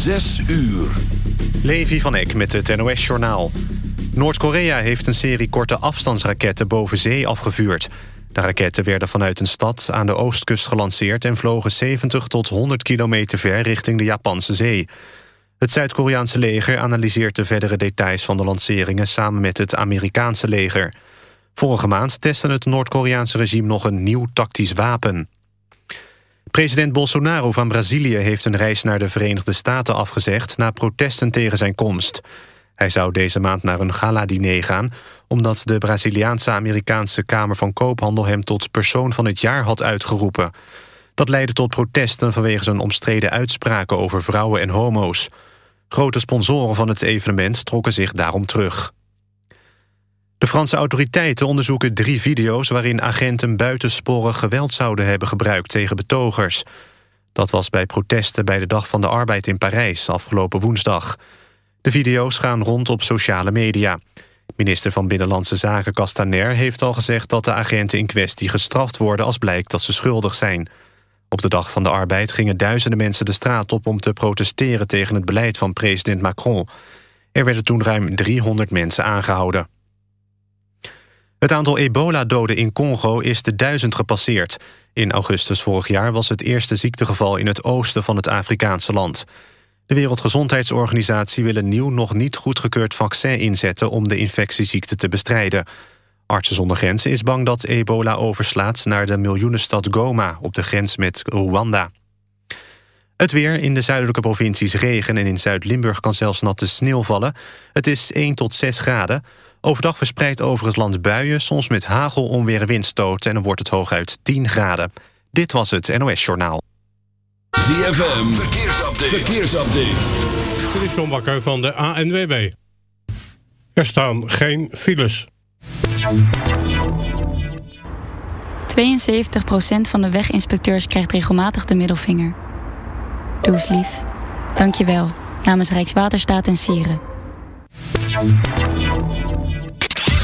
Zes uur. Levi van Eck met het NOS-journaal. Noord-Korea heeft een serie korte afstandsraketten boven zee afgevuurd. De raketten werden vanuit een stad aan de oostkust gelanceerd... en vlogen 70 tot 100 kilometer ver richting de Japanse zee. Het Zuid-Koreaanse leger analyseert de verdere details van de lanceringen... samen met het Amerikaanse leger. Vorige maand testte het Noord-Koreaanse regime nog een nieuw tactisch wapen. President Bolsonaro van Brazilië heeft een reis naar de Verenigde Staten afgezegd... na protesten tegen zijn komst. Hij zou deze maand naar een gala-diner gaan... omdat de Braziliaanse-Amerikaanse Kamer van Koophandel... hem tot persoon van het jaar had uitgeroepen. Dat leidde tot protesten vanwege zijn omstreden uitspraken... over vrouwen en homo's. Grote sponsoren van het evenement trokken zich daarom terug. De Franse autoriteiten onderzoeken drie video's... waarin agenten buitensporig geweld zouden hebben gebruikt tegen betogers. Dat was bij protesten bij de Dag van de Arbeid in Parijs afgelopen woensdag. De video's gaan rond op sociale media. Minister van Binnenlandse Zaken Castaner heeft al gezegd... dat de agenten in kwestie gestraft worden als blijkt dat ze schuldig zijn. Op de Dag van de Arbeid gingen duizenden mensen de straat op... om te protesteren tegen het beleid van president Macron. Er werden toen ruim 300 mensen aangehouden. Het aantal ebola-doden in Congo is de duizend gepasseerd. In augustus vorig jaar was het eerste ziektegeval in het oosten van het Afrikaanse land. De Wereldgezondheidsorganisatie wil een nieuw nog niet goedgekeurd vaccin inzetten om de infectieziekte te bestrijden. Artsen zonder grenzen is bang dat ebola overslaat naar de miljoenenstad Goma op de grens met Rwanda. Het weer in de zuidelijke provincies regen en in Zuid-Limburg kan zelfs natte sneeuw vallen. Het is 1 tot 6 graden. Overdag verspreid over het land buien, soms met hagel, onweer en windstoten... en dan wordt het hooguit 10 graden. Dit was het NOS Journaal. ZFM, verkeersupdate. verkeersupdate. Dit is John Bakker van de ANWB. Er staan geen files. 72% van de weginspecteurs krijgt regelmatig de middelvinger. Doe's lief. Dank je wel. Namens Rijkswaterstaat en Sieren.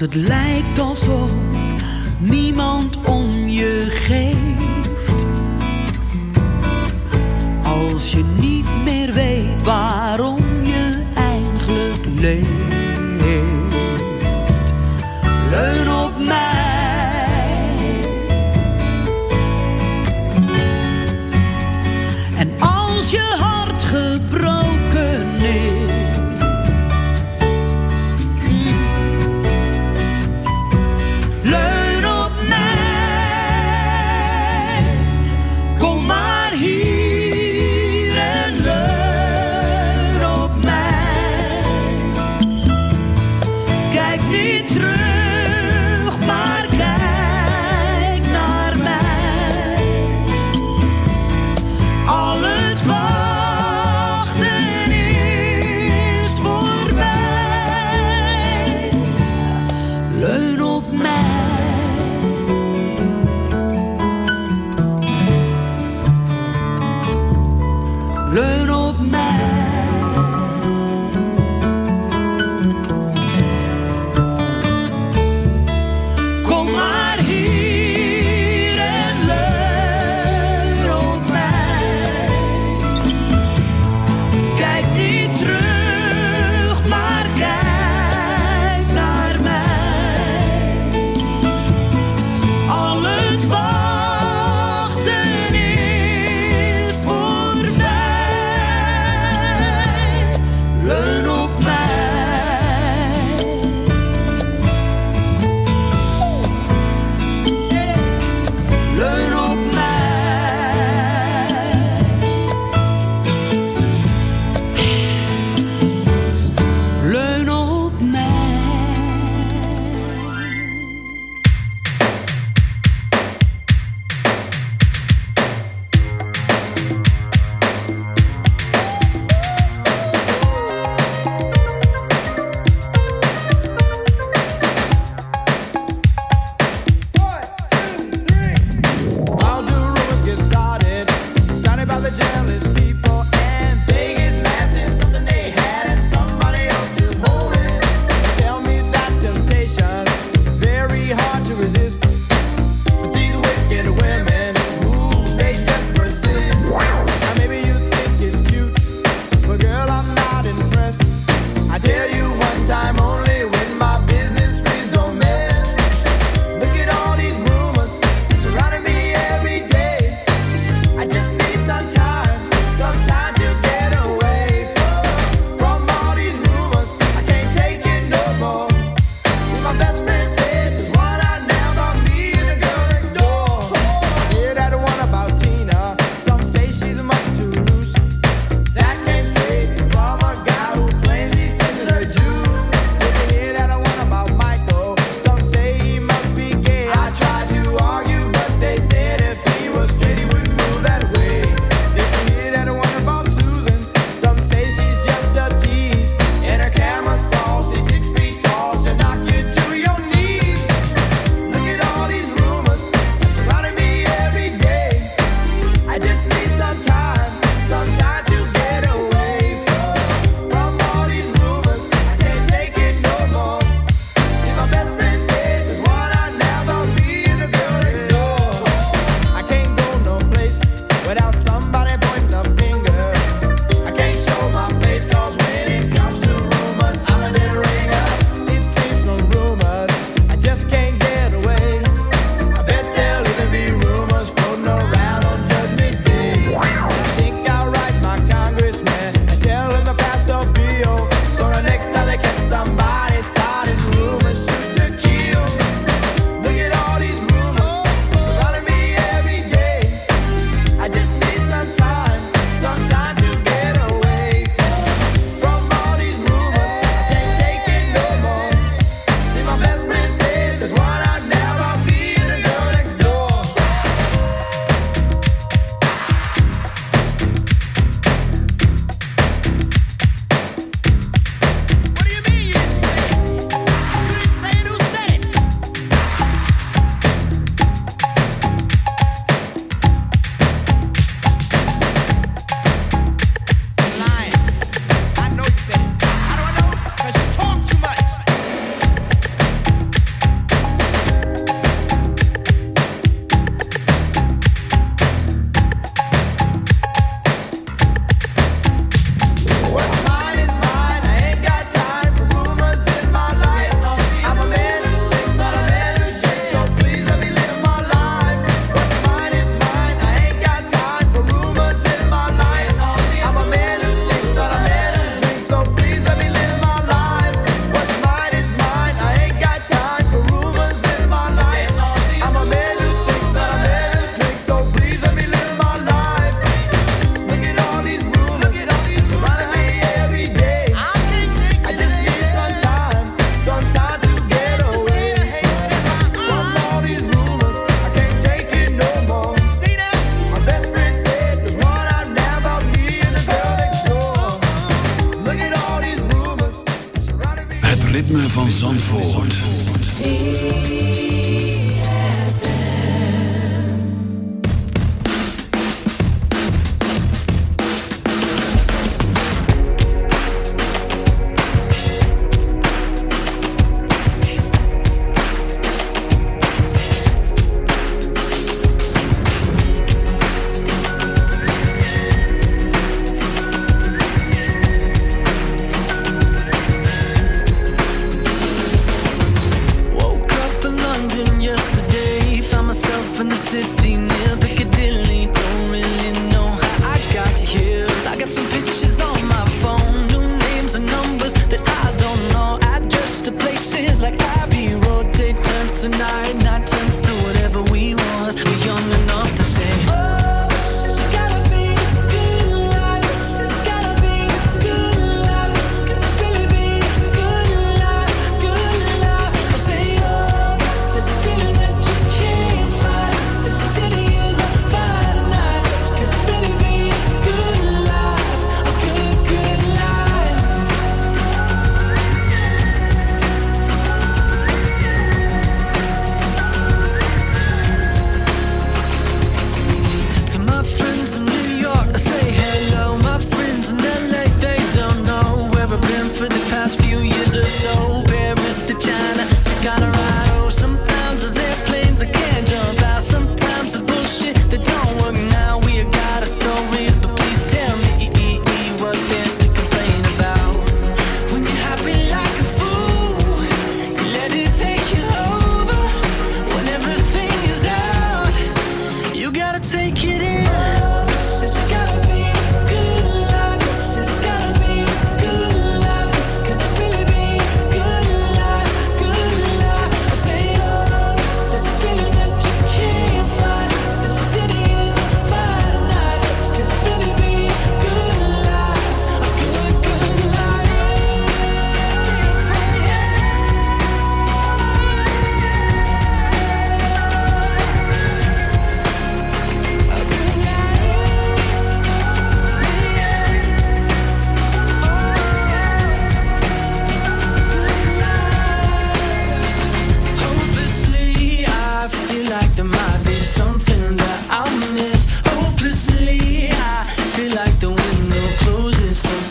het lijkt of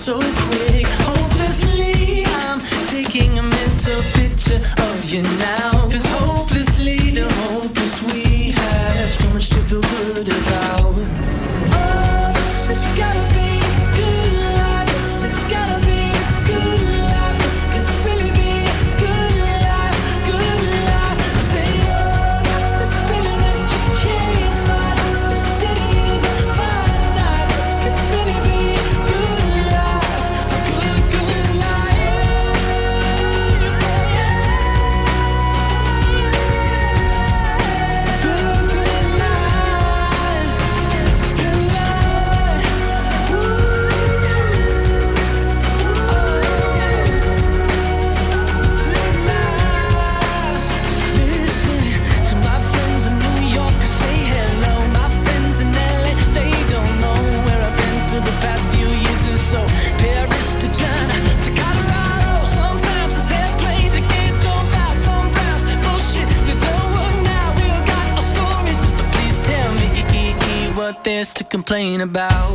so complain about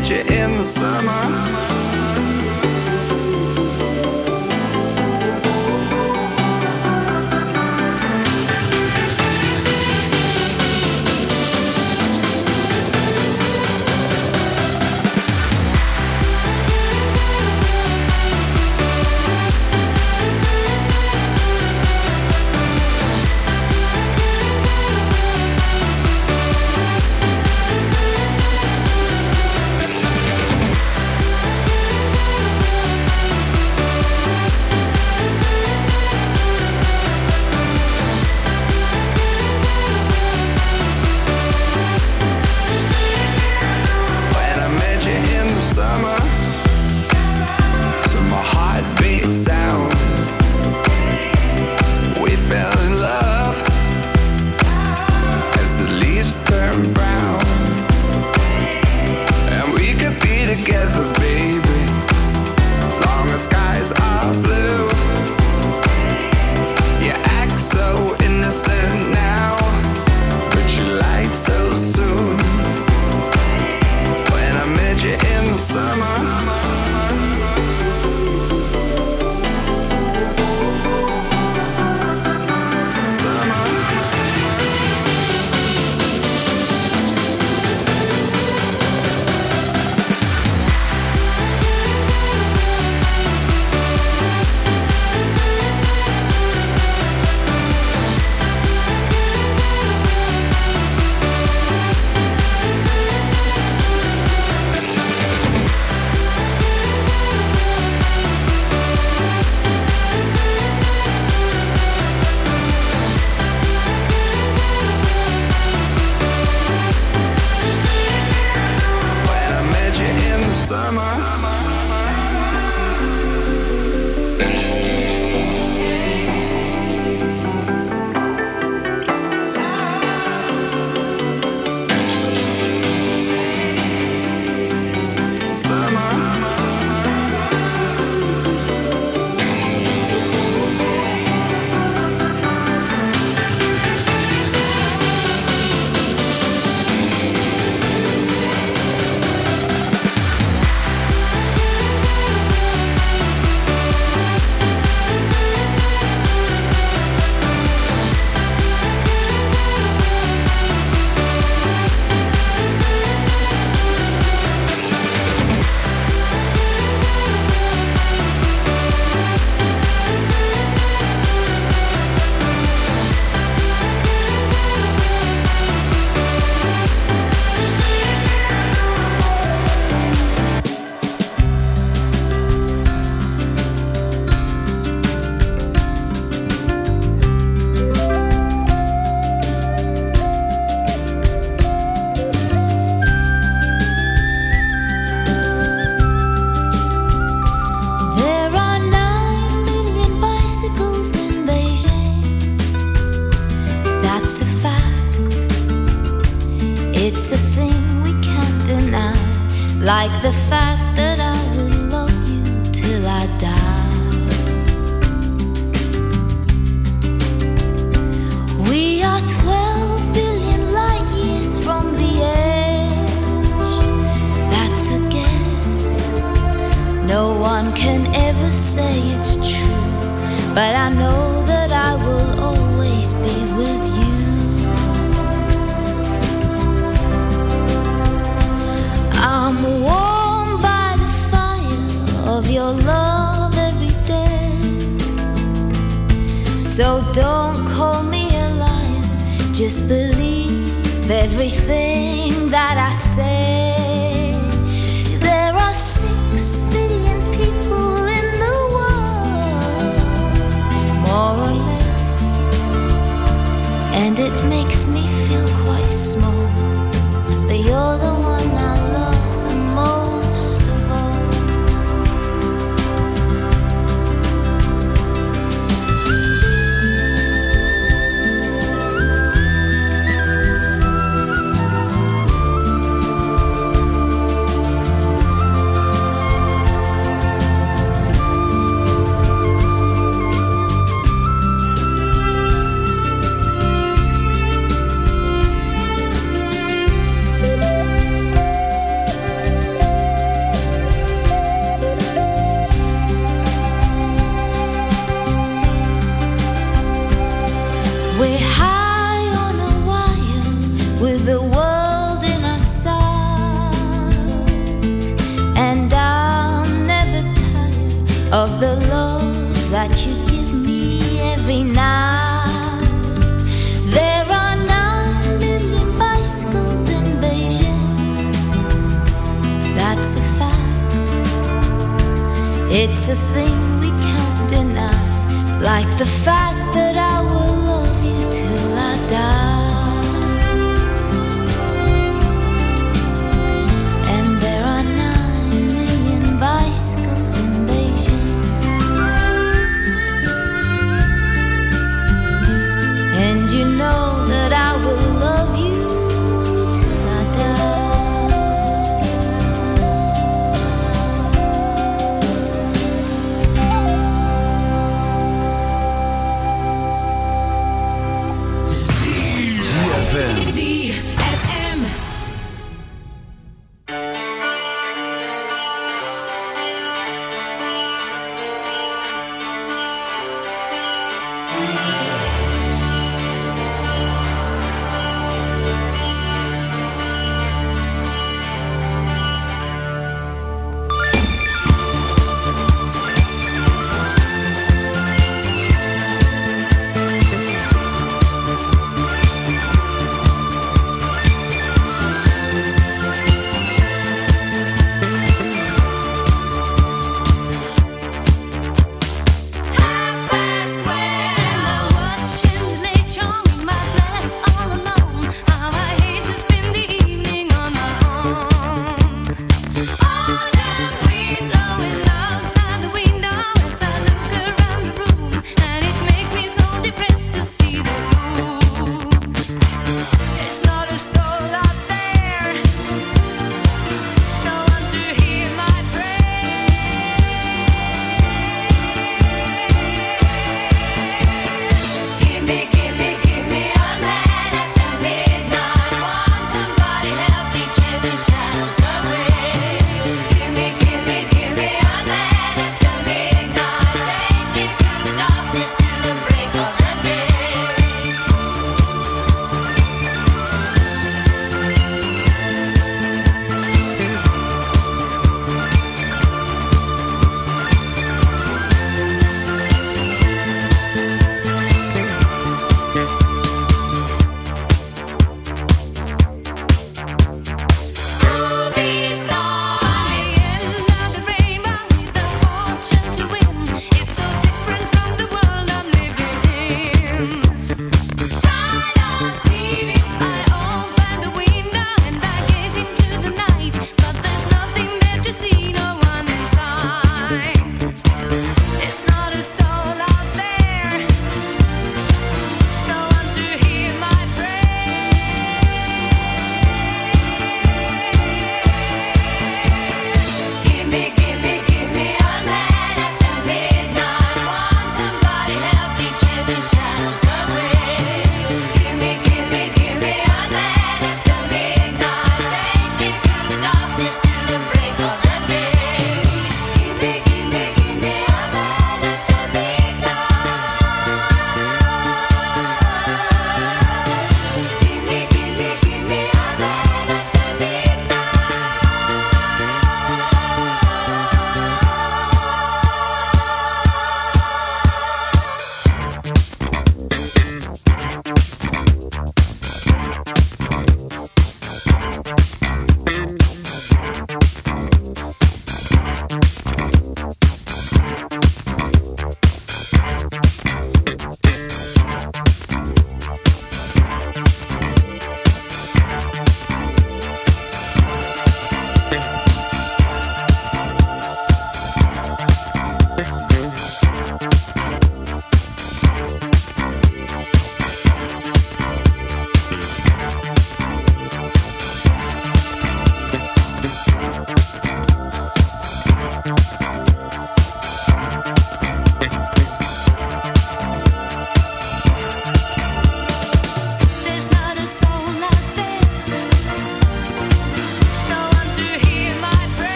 Catch you in the summer.